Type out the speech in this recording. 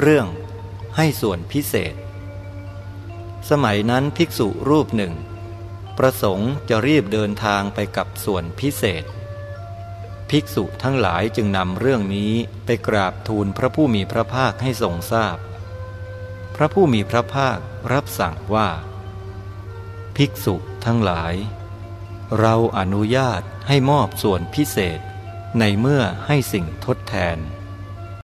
เรื่องให้ส่วนพิเศษ สมัยนั้นภิกษุรูปหนึ่ง ประสงค์จะรีบเดินทางไปกับส่วนพิเศษ ภิกษุทั้งหลายจึงนำเรื่องนี้ไปกราบทูลพระผู้มีพระภาคให้ทรงทราบพพระผู้มีพระภาครับสั่งว่า ภิกษุทั้งหลาย เราอนุญาตให้มอบส่วนพิเศษในเมื่อให้สิ่งทดแทน